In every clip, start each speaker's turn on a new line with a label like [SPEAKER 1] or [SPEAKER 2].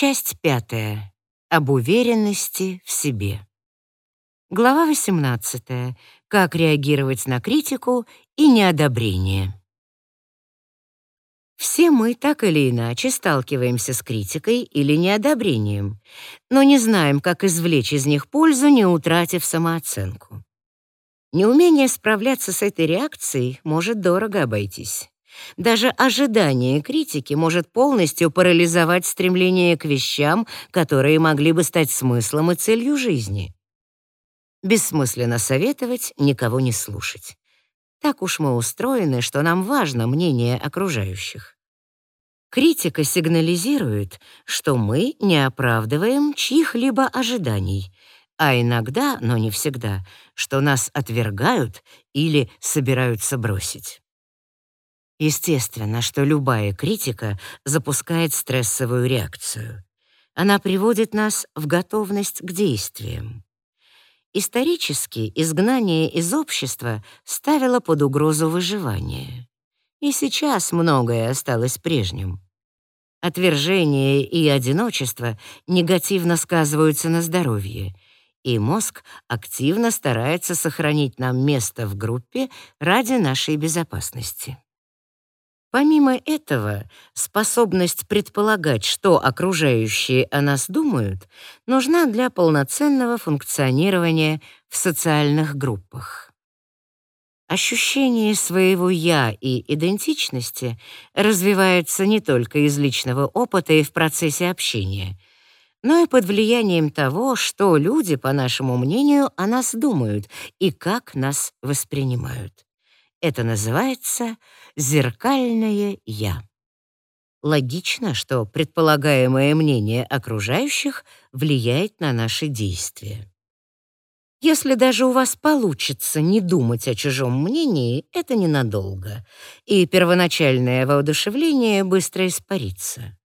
[SPEAKER 1] Часть пятая. Об уверенности в себе. Глава 18. Как реагировать на критику и неодобрение. Все мы так или иначе сталкиваемся с критикой или неодобрением, но не знаем, как извлечь из них пользу, не утратив самооценку. Неумение справляться с этой реакцией может дорого обойтись. Даже ожидание критики может полностью парализовать стремление к вещам, которые могли бы стать смыслом и целью жизни. Бессмысленно советовать, никого не слушать. Так уж мы устроены, что нам важно мнение окружающих. Критика сигнализирует, что мы не оправдываем чьих-либо ожиданий, а иногда, но не всегда, что нас отвергают или собираются бросить. Естественно, что любая критика запускает стрессовую реакцию. Она приводит нас в готовность к действиям. Исторически изгнание из общества ставило под угрозу выживание. И сейчас многое осталось прежним. Отвержение и одиночество негативно сказываются на здоровье, и мозг активно старается сохранить нам место в группе ради нашей безопасности. Помимо этого, способность предполагать, что окружающие о нас думают, нужна для полноценного функционирования в социальных группах. Ощущение своего «я» и идентичности развивается не только из личного опыта и в процессе общения, но и под влиянием того, что люди, по нашему мнению, о нас думают и как нас воспринимают. Это называется зеркальное «я». Логично, что предполагаемое мнение окружающих влияет на наши действия. Если даже у вас получится не думать о чужом мнении, это ненадолго, и первоначальное воодушевление быстро испарится.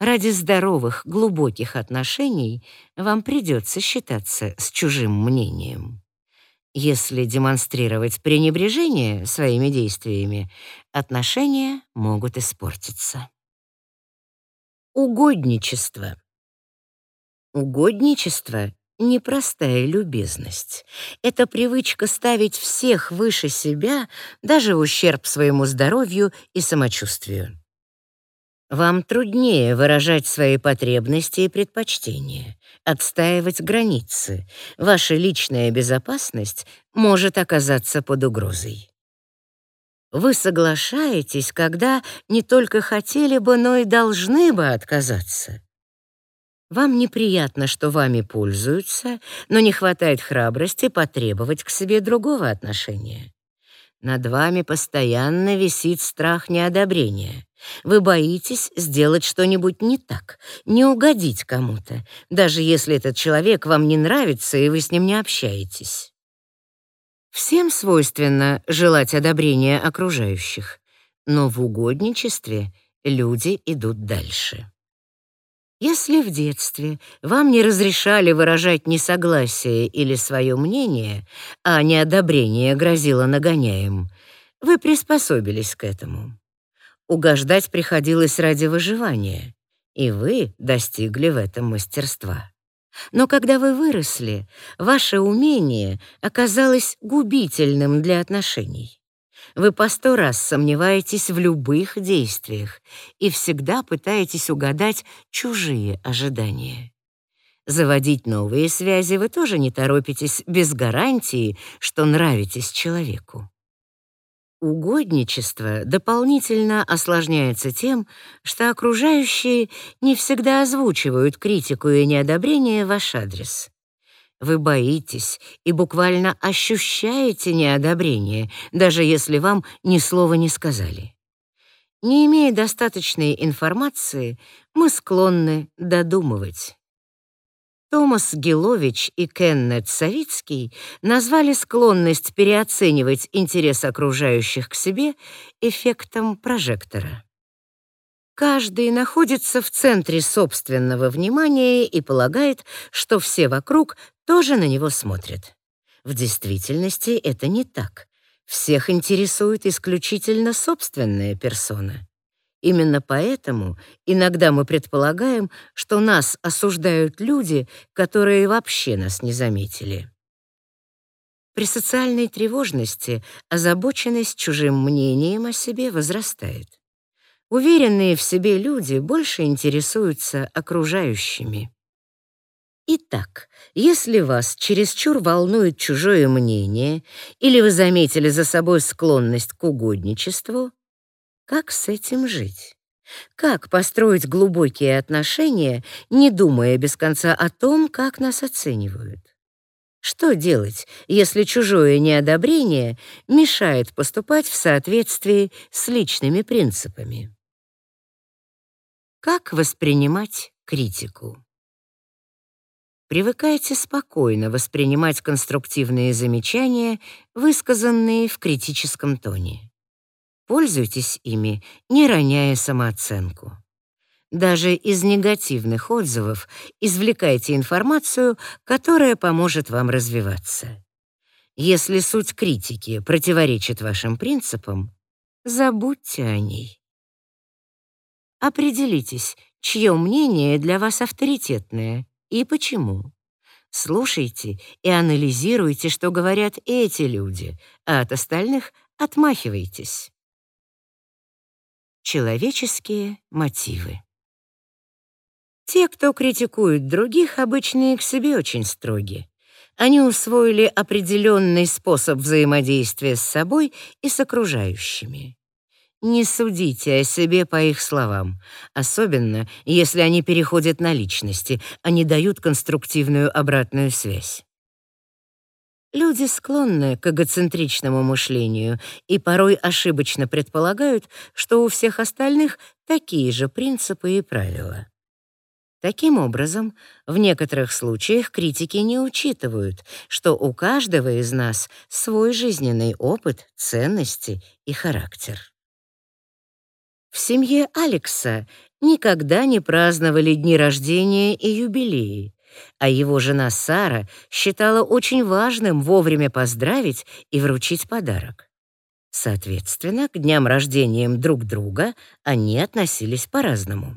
[SPEAKER 1] Ради здоровых, глубоких отношений вам придется считаться с чужим мнением. Если демонстрировать пренебрежение своими действиями, отношения могут испортиться. Угодничество. Угодничество — непростая любезность. Это привычка ставить всех выше себя, даже в ущерб своему здоровью и самочувствию. Вам труднее выражать свои потребности и предпочтения, отстаивать границы. Ваша личная безопасность может оказаться под угрозой. Вы соглашаетесь, когда не только хотели бы, но и должны бы отказаться. Вам неприятно, что вами пользуются, но не хватает храбрости потребовать к себе другого отношения. Над вами постоянно висит страх неодобрения. Вы боитесь сделать что-нибудь не так, не угодить кому-то, даже если этот человек вам не нравится и вы с ним не общаетесь. Всем свойственно желать одобрения окружающих, но в угодничестве люди идут дальше. Если в детстве вам не разрешали выражать несогласие или свое мнение, а неодобрение грозило нагоняем, вы приспособились к этому. Угождать приходилось ради выживания, и вы достигли в этом мастерства. Но когда вы выросли, ваше умение оказалось губительным для отношений. Вы по сто раз сомневаетесь в любых действиях и всегда пытаетесь угадать чужие ожидания. Заводить новые связи вы тоже не торопитесь без гарантии, что нравитесь человеку. Угодничество дополнительно осложняется тем, что окружающие не всегда озвучивают критику и неодобрение ваш адрес. Вы боитесь и буквально ощущаете неодобрение, даже если вам ни слова не сказали. Не имея достаточной информации, мы склонны додумывать. Томас Гилович и Кеннет Савицкий назвали склонность переоценивать интерес окружающих к себе эффектом прожектора. Каждый находится в центре собственного внимания и полагает, что все вокруг тоже на него смотрят. В действительности это не так. Всех интересует исключительно собственная персона. Именно поэтому иногда мы предполагаем, что нас осуждают люди, которые вообще нас не заметили. При социальной тревожности озабоченность чужим мнением о себе возрастает. Уверенные в себе люди больше интересуются окружающими. Итак, если вас чересчур волнует чужое мнение или вы заметили за собой склонность к угодничеству, как с этим жить? Как построить глубокие отношения, не думая без конца о том, как нас оценивают? Что делать, если чужое неодобрение мешает поступать в соответствии с личными принципами? Как воспринимать критику? Привыкайте спокойно воспринимать конструктивные замечания, высказанные в критическом тоне. Пользуйтесь ими, не роняя самооценку. Даже из негативных отзывов извлекайте информацию, которая поможет вам развиваться. Если суть критики противоречит вашим принципам, забудьте о ней. Определитесь, чье мнение для вас авторитетное и почему. Слушайте и анализируйте, что говорят эти люди, а от остальных отмахивайтесь. Человеческие мотивы. Те, кто критикует других, обычно и к себе очень строги. Они усвоили определенный способ взаимодействия с собой и с окружающими. Не судите о себе по их словам, особенно если они переходят на личности, а не дают конструктивную обратную связь. Люди склонны к эгоцентричному мышлению и порой ошибочно предполагают, что у всех остальных такие же принципы и правила. Таким образом, в некоторых случаях критики не учитывают, что у каждого из нас свой жизненный опыт, ценности и характер. В семье Алекса никогда не праздновали дни рождения и юбилеи, а его жена Сара считала очень важным вовремя поздравить и вручить подарок. Соответственно, к дням рождения друг друга они относились по-разному.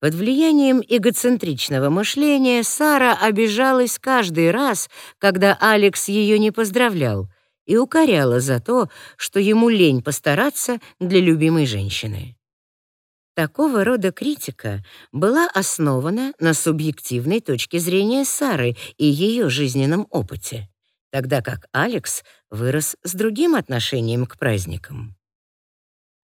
[SPEAKER 1] Под влиянием эгоцентричного мышления Сара обижалась каждый раз, когда Алекс ее не поздравлял, и укоряла за то, что ему лень постараться для любимой женщины. Такого рода критика была основана на субъективной точке зрения Сары и ее жизненном опыте, тогда как Алекс вырос с другим отношением к праздникам.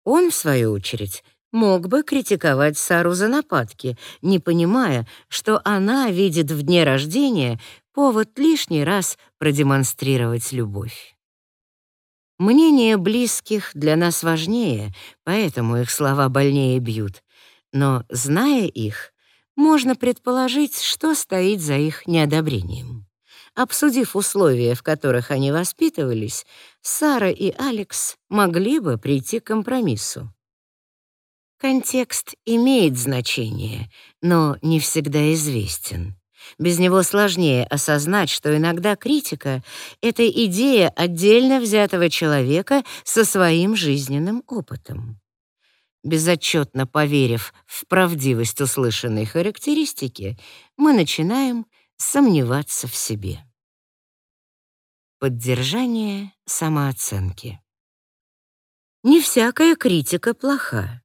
[SPEAKER 1] Он, в свою очередь, мог бы критиковать Сару за нападки, не понимая, что она видит в дне рождения повод лишний раз продемонстрировать любовь. Мнение близких для нас важнее, поэтому их слова больнее бьют. Но, зная их, можно предположить, что стоит за их неодобрением. Обсудив условия, в которых они воспитывались, Сара и Алекс могли бы прийти к компромиссу. Контекст имеет значение, но не всегда известен. Без него сложнее осознать, что иногда критика — это идея отдельно взятого человека со своим жизненным опытом. Безотчетно поверив в правдивость услышанной характеристики, мы начинаем сомневаться в себе. Поддержание самооценки. Не всякая критика плоха.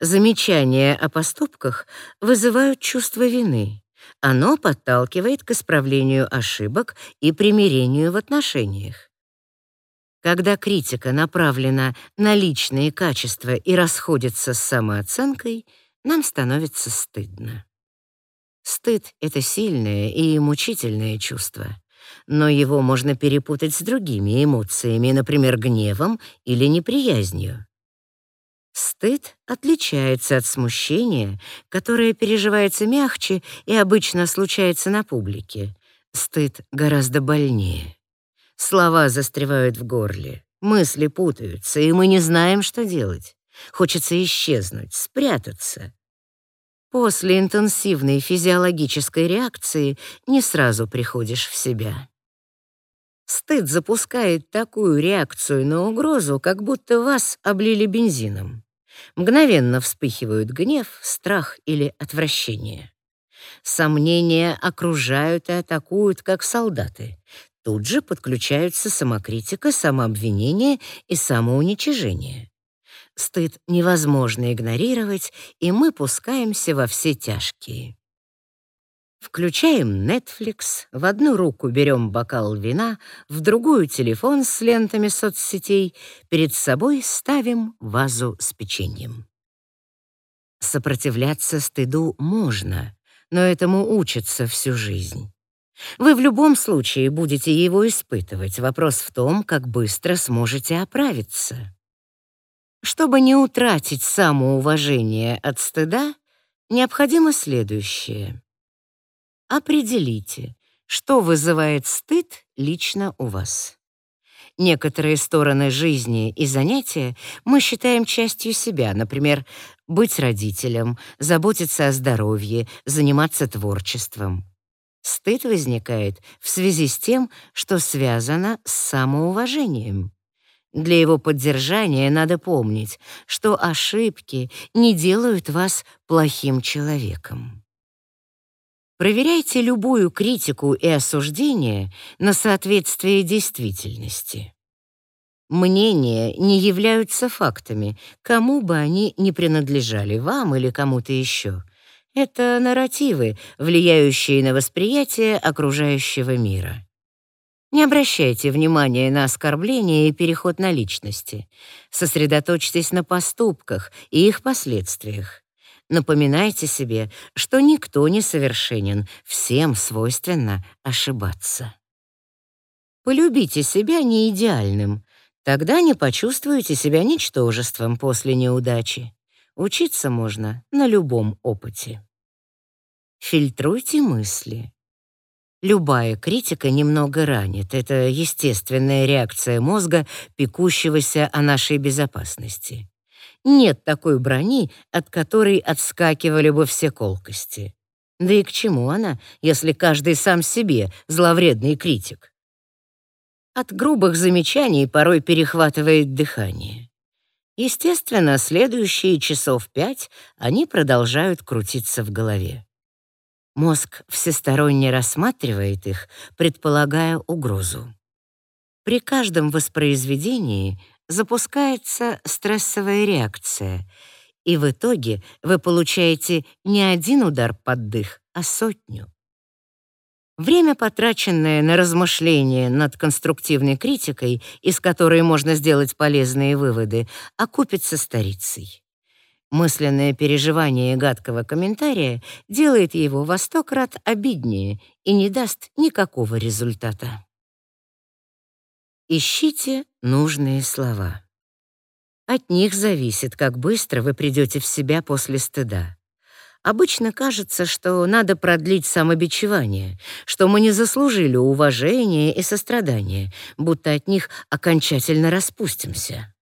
[SPEAKER 1] Замечания о поступках вызывают чувство вины. Оно подталкивает к исправлению ошибок и примирению в отношениях. Когда критика направлена на личные качества и расходится с самооценкой, нам становится стыдно. Стыд — это сильное и мучительное чувство, но его можно перепутать с другими эмоциями, например, гневом или неприязнью. Стыд отличается от смущения, которое переживается мягче и обычно случается на публике. Стыд гораздо больнее. Слова застревают в горле, мысли путаются, и мы не знаем, что делать. Хочется исчезнуть, спрятаться. После интенсивной физиологической реакции не сразу приходишь в себя. Стыд запускает такую реакцию на угрозу, как будто вас облили бензином. Мгновенно вспыхивают гнев, страх или отвращение. Сомнения окружают и атакуют, как солдаты. Тут же подключаются самокритика, самообвинение и самоуничижение. Стыд невозможно игнорировать, и мы пускаемся во все тяжкие. Включаем Netflix, в одну руку берем бокал вина, в другую — телефон с лентами соцсетей, перед собой ставим вазу с печеньем. Сопротивляться стыду можно, но этому учатся всю жизнь. Вы в любом случае будете его испытывать. Вопрос в том, как быстро сможете оправиться. Чтобы не утратить самоуважение от стыда, необходимо следующее. Определите, что вызывает стыд лично у вас. Некоторые стороны жизни и занятия мы считаем частью себя, например, быть родителем, заботиться о здоровье, заниматься творчеством. Стыд возникает в связи с тем, что связано с самоуважением. Для его поддержания надо помнить, что ошибки не делают вас плохим человеком. Проверяйте любую критику и осуждение на соответствие действительности. Мнения не являются фактами, кому бы они ни принадлежали, вам или кому-то еще. Это нарративы, влияющие на восприятие окружающего мира. Не обращайте внимания на оскорбления и переход на личности. Сосредоточьтесь на поступках и их последствиях. Напоминайте себе, что никто не совершенен, всем свойственно ошибаться. Полюбите себя не идеальным, тогда не почувствуете себя ничтожеством после неудачи. Учиться можно на любом опыте. Фильтруйте мысли. Любая критика немного ранит. Это естественная реакция мозга, пекущегося о нашей безопасности. Нет такой брони, от которой отскакивали бы все колкости. Да и к чему она, если каждый сам себе зловредный критик? От грубых замечаний порой перехватывает дыхание. Естественно, следующие часов пять они продолжают крутиться в голове. Мозг всесторонне рассматривает их, предполагая угрозу. При каждом воспроизведении запускается стрессовая реакция, и в итоге вы получаете не один удар под дых, а сотню. Время, потраченное на размышления над конструктивной критикой, из которой можно сделать полезные выводы, окупится старицей. Мысленное переживание гадкого комментария делает его во сто крат обиднее и не даст никакого результата. Ищите нужные слова. От них зависит, как быстро вы придете в себя после стыда. Обычно кажется, что надо продлить самобичевание, что мы не заслужили уважения и сострадания, будто от них окончательно распустимся.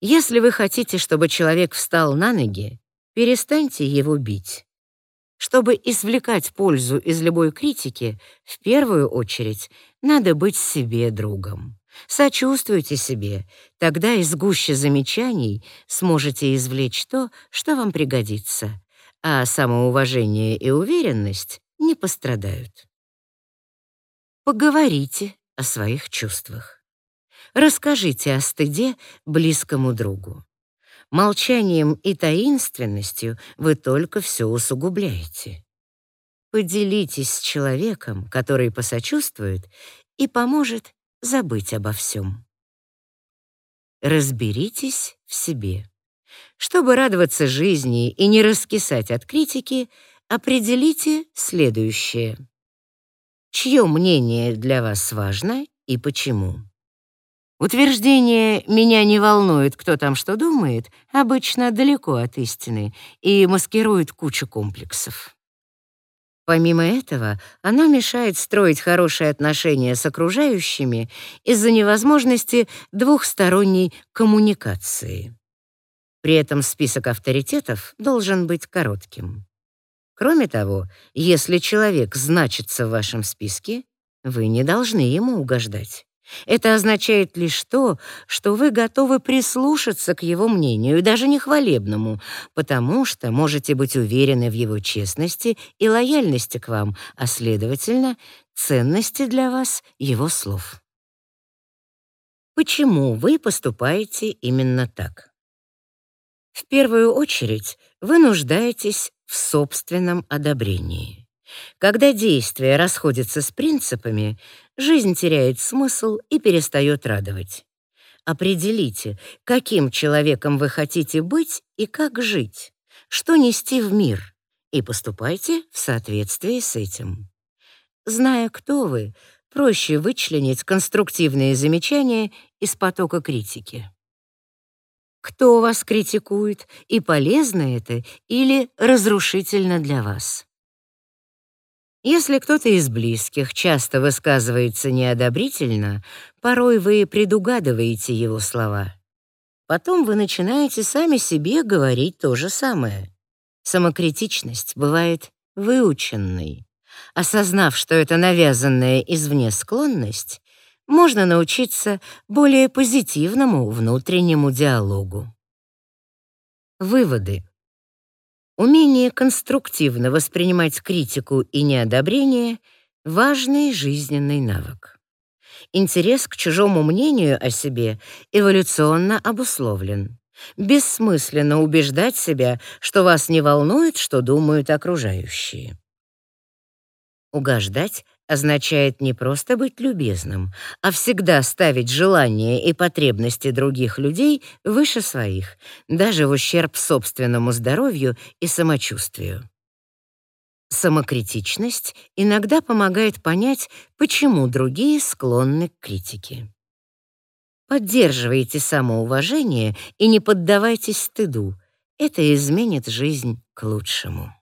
[SPEAKER 1] Если вы хотите, чтобы человек встал на ноги, перестаньте его бить. Чтобы извлекать пользу из любой критики, в первую очередь надо быть себе другом. Сочувствуйте себе, тогда из гуще замечаний сможете извлечь то, что вам пригодится, а самоуважение и уверенность не пострадают. Поговорите о своих чувствах. Расскажите о стыде близкому другу. Молчанием и таинственностью вы только все усугубляете. Поделитесь с человеком, который посочувствует и поможет забыть обо всем. Разберитесь в себе. Чтобы радоваться жизни и не раскисать от критики, определите следующее. Чье мнение для вас важно и почему? Утверждение «меня не волнует, кто там что думает» обычно далеко от истины и маскирует кучу комплексов. Помимо этого, оно мешает строить хорошие отношения с окружающими из-за невозможности двухсторонней коммуникации. При этом список авторитетов должен быть коротким. Кроме того, если человек значится в вашем списке, вы не должны ему угождать. Это означает лишь то, что вы готовы прислушаться к его мнению, даже не хвалебному, потому что можете быть уверены в его честности и лояльности к вам, а следовательно, ценности для вас его слов. Почему вы поступаете именно так? В первую очередь, вы нуждаетесь в собственном одобрении. Когда действия расходятся с принципами, жизнь теряет смысл и перестает радовать. Определите, каким человеком вы хотите быть и как жить, что нести в мир, и поступайте в соответствии с этим. Зная, кто вы, проще вычленить конструктивные замечания из потока критики. Кто вас критикует, и полезно это или разрушительно для вас? Если кто-то из близких часто высказывается неодобрительно, порой вы предугадываете его слова. Потом вы начинаете сами себе говорить то же самое. Самокритичность бывает выученной. Осознав, что это навязанная извне склонность, можно научиться более позитивному внутреннему диалогу. Выводы. Умение конструктивно воспринимать критику и неодобрение — важный жизненный навык. Интерес к чужому мнению о себе эволюционно обусловлен. Бессмысленно убеждать себя, что вас не волнует, что думают окружающие. Угождать означает не просто быть любезным, а всегда ставить желания и потребности других людей выше своих, даже в ущерб собственному здоровью и самочувствию. Самокритичность иногда помогает понять, почему другие склонны к критике. Поддерживайте самоуважение и не поддавайтесь стыду. Это изменит жизнь к лучшему.